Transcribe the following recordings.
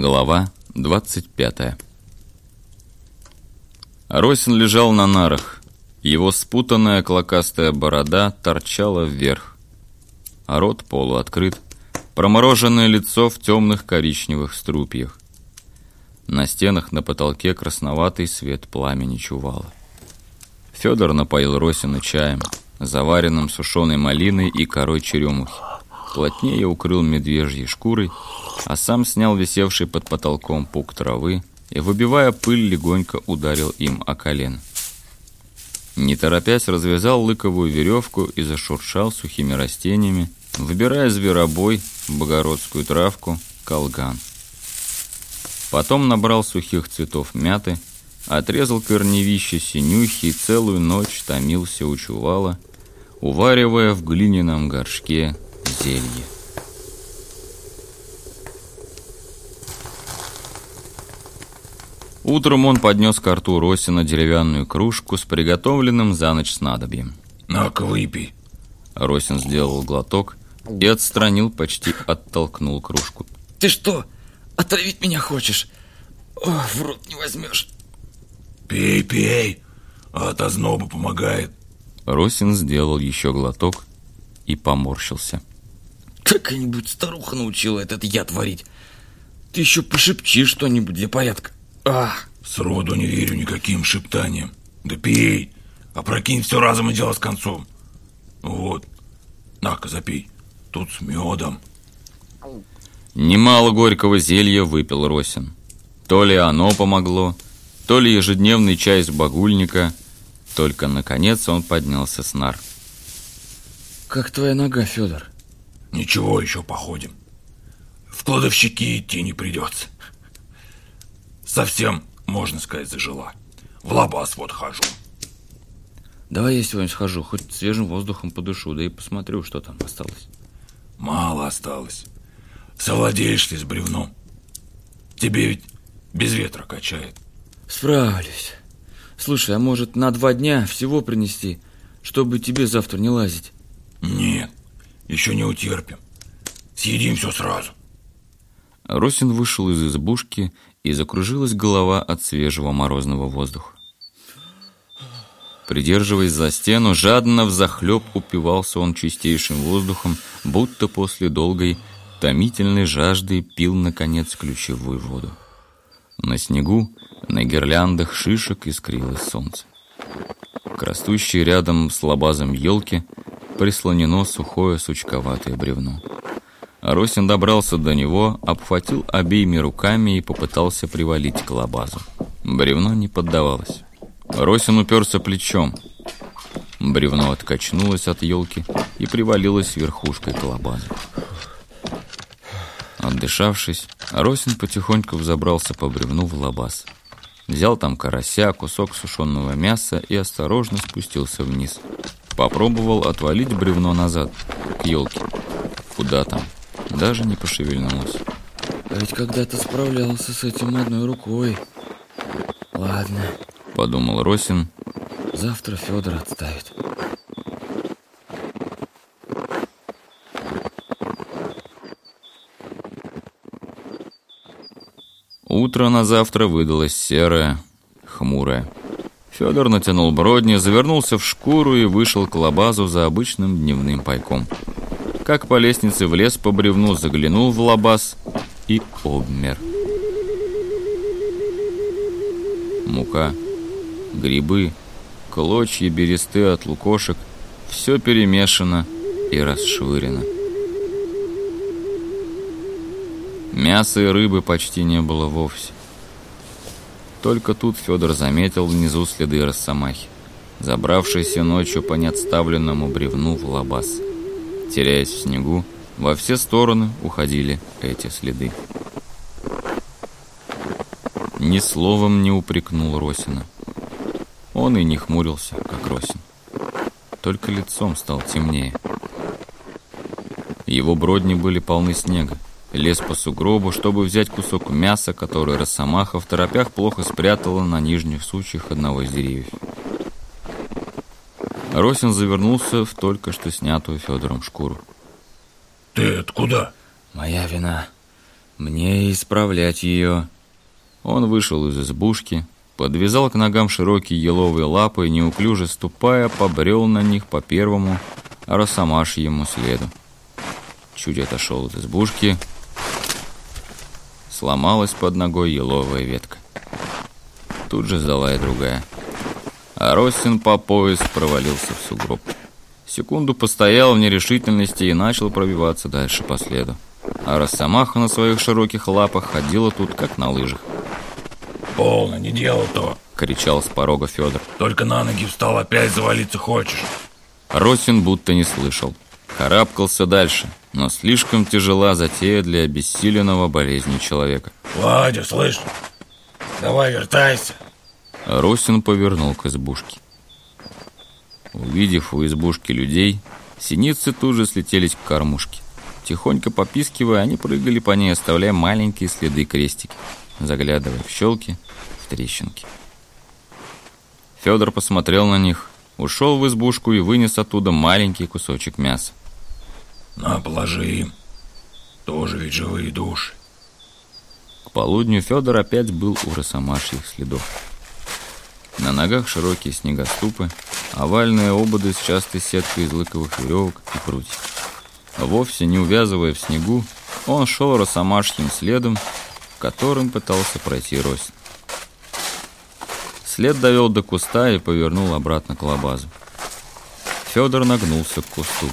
Глава 25 Росин лежал на нарах. Его спутанная клокастая борода торчала вверх. А рот полуоткрыт, промороженное лицо в темных коричневых струпьях. На стенах на потолке красноватый свет пламени чувала. Федор напоил Росина чаем, заваренным сушеной малиной и корой черемухи плотнее укрыл медвежьей шкурой, а сам снял висевший под потолком пук травы и, выбивая пыль, легонько ударил им о колено. Не торопясь, развязал лыковую веревку и зашуршал сухими растениями, выбирая зверобой, богородскую травку, колган. Потом набрал сухих цветов мяты, отрезал корневище синюхи и целую ночь томился у чувала, уваривая в глиняном горшке зелье. Утром он поднес к рту Росина деревянную кружку с приготовленным за ночь снадобьем. «На-ка, выпей!» Росин сделал глоток и отстранил, почти оттолкнул кружку. «Ты что, отравить меня хочешь? О, в рот не возьмешь!» «Пей, пей, а от озноба помогает!» Росин сделал еще глоток и поморщился. Какая-нибудь старуха научила этот яд варить. Ты еще пошепчи что-нибудь для порядка. А! Сроду не верю никаким шептаниям. Да пей, опрокинь все разом и дело с концом. Вот, на-ка, запей. Тут с медом. Немало горького зелья выпил Росин. То ли оно помогло, то ли ежедневный чай из багульника. Только, наконец, он поднялся с нар. Как твоя нога, Федор? Ничего, еще походим. В кладовщики идти не придется. Совсем, можно сказать, зажила. В лабаз вот хожу. Давай я сегодня схожу, хоть свежим воздухом подышу, да и посмотрю, что там осталось. Мало осталось. Совладеешь ли с бревном? Тебе ведь без ветра качает. Справлюсь. Слушай, а может на два дня всего принести, чтобы тебе завтра не лазить? Нет, еще не утерпим. Съедим все сразу. Росин вышел из избушки, и закружилась голова от свежего морозного воздуха. Придерживаясь за стену, жадно взахлеб упивался он чистейшим воздухом, будто после долгой томительной жажды пил, наконец, ключевую воду. На снегу, на гирляндах шишек искрилось солнце. К растущей рядом с лабазом елки прислонено сухое сучковатое бревно. Росин добрался до него, обхватил обеими руками и попытался привалить к лабазу. Бревно не поддавалось. Росин уперся плечом. Бревно откачнулось от елки и привалилось верхушкой к лабазу. Отдышавшись, Росин потихоньку взобрался по бревну в лабаз. Взял там карася, кусок сушеного мяса и осторожно спустился вниз. Попробовал отвалить бревно назад, к елке. Куда там? Даже не пошевельнулась. А ведь когда-то справлялся с этим одной рукой. Ладно. Подумал Росин. Завтра Федор отставит. Утро на завтра выдалось серое, хмурое. Федор натянул бродни, завернулся в шкуру и вышел к лабазу за обычным дневным пайком. Как по лестнице в лес по бревну заглянул в лабаз и обмер. Мука, грибы, клочья бересты от лукошек – все перемешано и расшвырено. Мяса и рыбы почти не было вовсе. Только тут Федор заметил внизу следы росомахи, забравшейся ночью по неотставленному бревну в лабаз. Теряясь в снегу, во все стороны уходили эти следы. Ни словом не упрекнул Росина. Он и не хмурился, как Росин. Только лицом стал темнее. Его бродни были полны снега лез по сугробу, чтобы взять кусок мяса, который Росомаха в торопях плохо спрятала на нижних сучьях одного из деревьев. Росин завернулся в только что снятую Федором шкуру. Ты откуда? Моя вина. Мне исправлять ее. Он вышел из избушки, подвязал к ногам широкие еловые лапы и, неуклюже ступая, побрел на них по первому росомашьему следу. Чуть отошел от избушки, сломалась под ногой еловая ветка. Тут же сдала и другая. А Росин по пояс провалился в сугроб. Секунду постоял в нерешительности и начал пробиваться дальше по следу. А Росомаха на своих широких лапах ходила тут, как на лыжах. Полно, не делал то. Кричал с порога Федор. Только на ноги встал, опять завалиться хочешь. Росин будто не слышал. Карабкался дальше, но слишком тяжела затея для обессиленного болезни человека. Вадя, слышь, давай вертайся. Росин повернул к избушке. Увидев у избушки людей, синицы тут же слетелись к кормушке. Тихонько попискивая, они прыгали по ней, оставляя маленькие следы крестики, заглядывая в щелки, в трещинки. Федор посмотрел на них, ушел в избушку и вынес оттуда маленький кусочек мяса. На, положи им. Тоже ведь живые души. К полудню Федор опять был у росомашьих следов. На ногах широкие снегоступы, овальные ободы с частой сеткой из лыковых веревок и прутьев. Вовсе не увязывая в снегу, он шел росомашьим следом, которым пытался пройти Росин. След довел до куста и повернул обратно к лабазу. Федор нагнулся к кусту,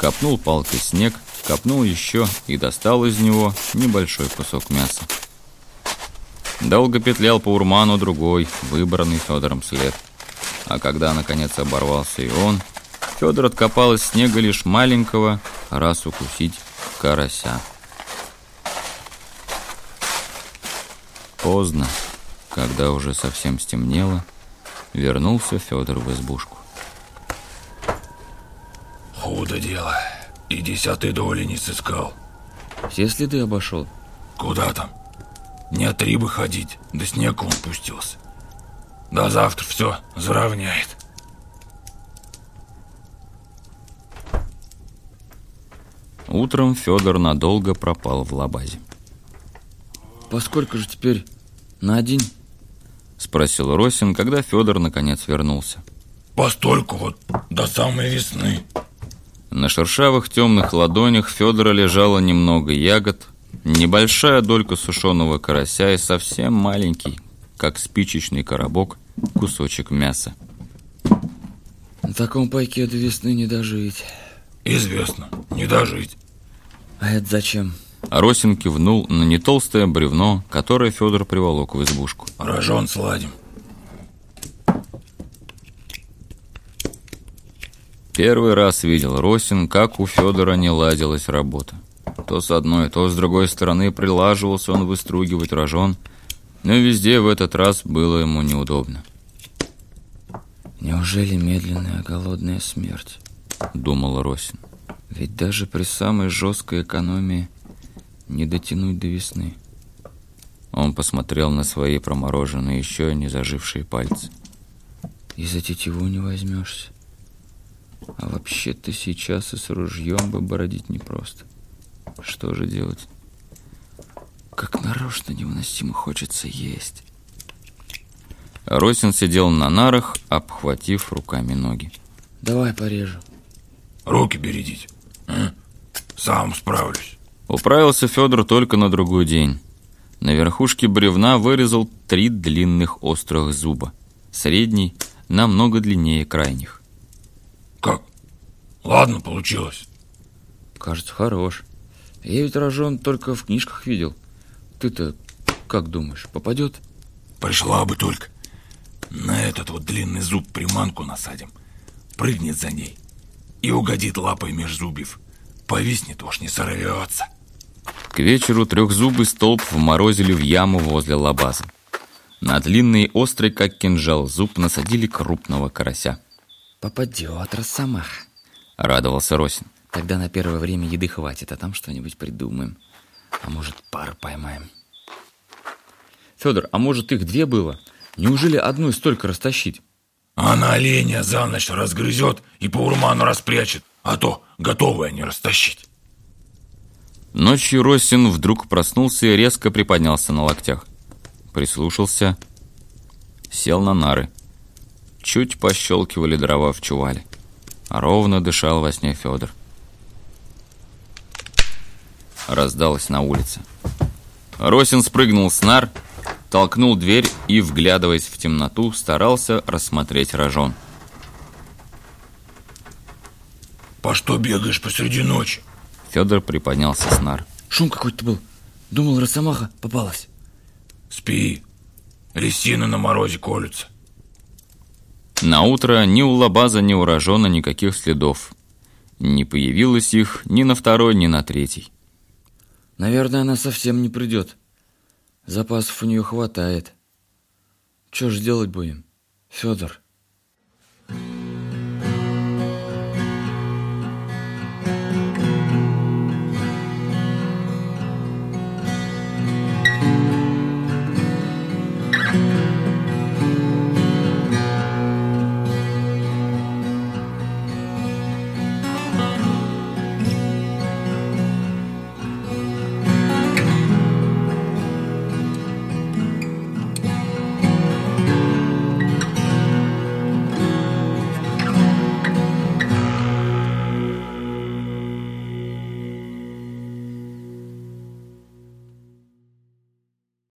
копнул палкой снег, копнул еще и достал из него небольшой кусок мяса. Долго петлял по урману другой, выбранный Федором след. А когда, наконец, оборвался и он, Федор откопал из снега лишь маленького, раз укусить, карася. Поздно, когда уже совсем стемнело, вернулся Федор в избушку. Худо дело. И десятой доли не сыскал. Все следы обошел? Куда там? Не три бы ходить, да снег он пустился. До завтра все заровняет. Утром Федор надолго пропал в лабазе. Поскольку же теперь на один? Спросил Росин, когда Федор наконец вернулся. Постольку вот до самой весны. На шершавых темных ладонях Федора лежало немного ягод, небольшая долька сушеного карася и совсем маленький, как спичечный коробок, кусочек мяса. На таком пайке до весны не дожить. Известно, не дожить. А это зачем? Росин кивнул на нетолстое бревно, которое Федор приволок в избушку. Рожон сладим. Первый раз видел Росин, как у Федора не ладилась работа. То с одной, то с другой стороны прилаживался он выстругивать рожон, но везде в этот раз было ему неудобно. Неужели медленная голодная смерть? Думал Росин. Ведь даже при самой жесткой экономии не дотянуть до весны. Он посмотрел на свои промороженные еще не зажившие пальцы. И за тетиву не возьмешься. А вообще-то сейчас и с ружьем бы бородить непросто. Что же делать? Как нарочно невыносимо хочется есть. Росин сидел на нарах, обхватив руками ноги. Давай порежу. Руки бередить. А? Сам справлюсь. Управился Федор только на другой день. На верхушке бревна вырезал три длинных острых зуба. Средний намного длиннее крайних. Как? Ладно, получилось. Кажется, хорош. Я ведь рожон только в книжках видел. Ты-то как думаешь, попадет? Пришла бы только. На этот вот длинный зуб приманку насадим. Прыгнет за ней и угодит лапой меж зубьев. Повиснет, уж не сорвется. К вечеру трехзубый столб вморозили в яму возле лабаза. На длинный острый, как кинжал, зуб насадили крупного карася. Попадет, росомах. Радовался Росин. Тогда на первое время еды хватит, а там что-нибудь придумаем. А может, пар поймаем. Федор, а может их две было? Неужели одну столько растащить? Она оленя за ночь разгрызет и по урману распрячет, а то готовое не растащить. Ночью Росин вдруг проснулся и резко приподнялся на локтях. Прислушался, сел на нары. Чуть пощелкивали дрова в чувале. Ровно дышал во сне Федор. Раздалось на улице. Росин спрыгнул с нар, толкнул дверь и, вглядываясь в темноту, старался рассмотреть рожон. По что бегаешь посреди ночи? Федор приподнялся с нар. Шум какой-то был. Думал, росомаха попалась. Спи. Лисины на морозе колются. На утро ни у Лабаза, ни у Рожона никаких следов. Не появилось их ни на второй, ни на третий. Наверное, она совсем не придет. Запасов у нее хватает. Что ж делать будем, Федор?